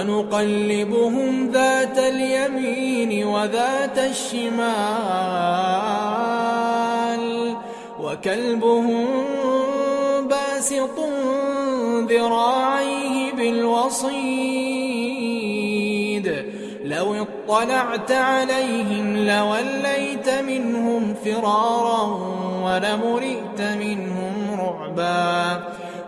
ونقلبهم ذات اليمين وذات الشمال وكلبهم باسط ذراعيه بالوصيد لو اطلعت عليهم لوليت منهم فرارا ولمرئت منهم رعبا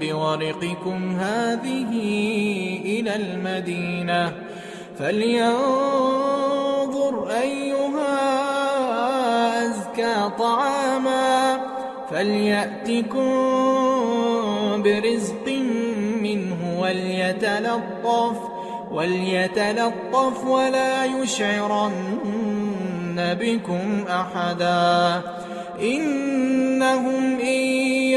بورقكم هذه إلى المدينة فلينظر أيها أزكى طعاما فليأتكم برزق منه وليتلطف وليتلطف ولا يشعرن بكم أحدا إنهم إن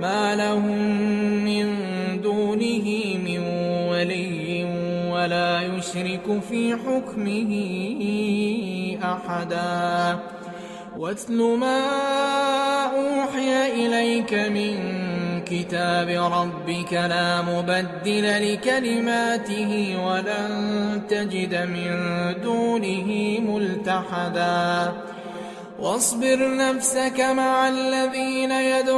ما لهم من دونه من ولي ولا يشرك في حكمه أحدا. واتل ما أوحي إليك من كتاب ربك لا مبدل لكلماته ولن تجد من دونه ملتحدا. واصبر نفسك مع الذين يدعون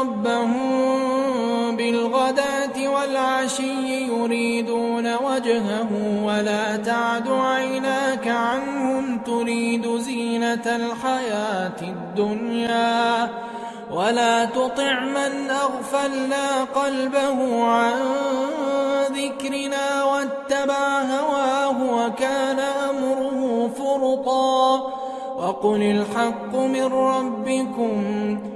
ربهم بالغداة والعشي يريدون وجهه ولا تعد عيناك عنهم تريد زينة الحياة الدنيا ولا تطع من أغفلنا قلبه عن ذكرنا واتبع هواه وكان أمره فرطا وقل الحق من ربكم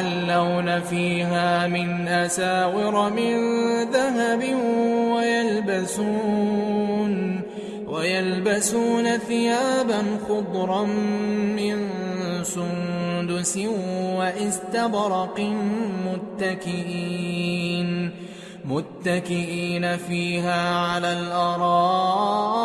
يتحلون فيها من أساور من ذهب ويلبسون ويلبسون ثيابا خضرا من سندس وإستبرق متكئين متكئين فيها على الأرائك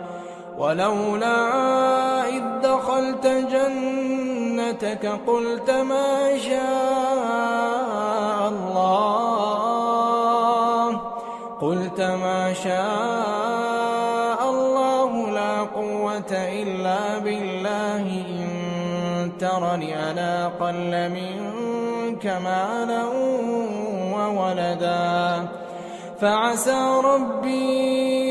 ولولا إذ دخلت جنتك قلت ما شاء الله قلت ما شاء الله لا قوة إلا بالله إن ترني أنا قل منك مالا وولدا. فعسى ربي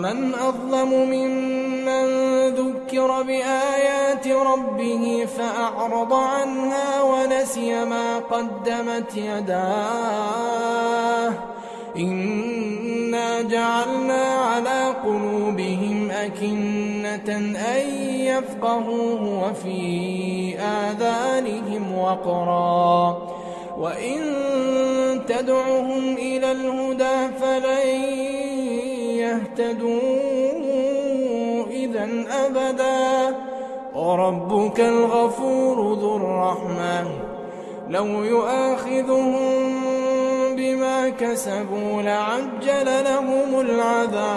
ومن أظلم ممن ذكر بآيات ربه فأعرض عنها ونسي ما قدمت يداه إنا جعلنا على قلوبهم أكنة أن يفقهوه وفي آذانهم وقرا وإن تدعهم إلى الهدى فلن يهتدوا إذا أبدا. وربك الغفور ذو الرحمة. لو يؤاخذهم بما كسبوا لعجل لهم العذاب.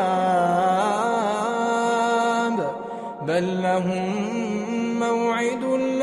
بل لهم موعد لا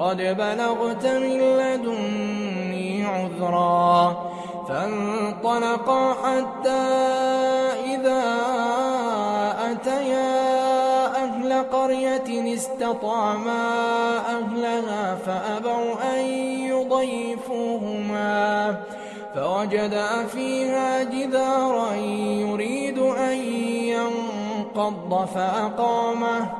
قد بلغت من لدني عذرا فانطلقا حتى إذا أتيا أهل قرية استطعما أهلها فأبوا أن يضيفوهما فوجدا فيها جدارا يريد أن ينقض فأقامه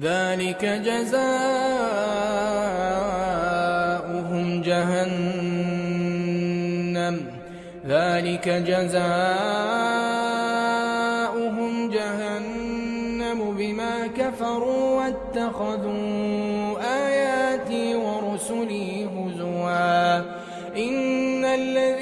ذلك جزاؤهم جهنم. ذلك جزاؤهم جهنم بما كفروا واتخذوا آياتي ورسلي هزوا. إن الذين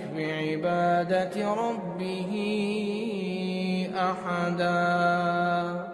بعبادة ربه أحدا.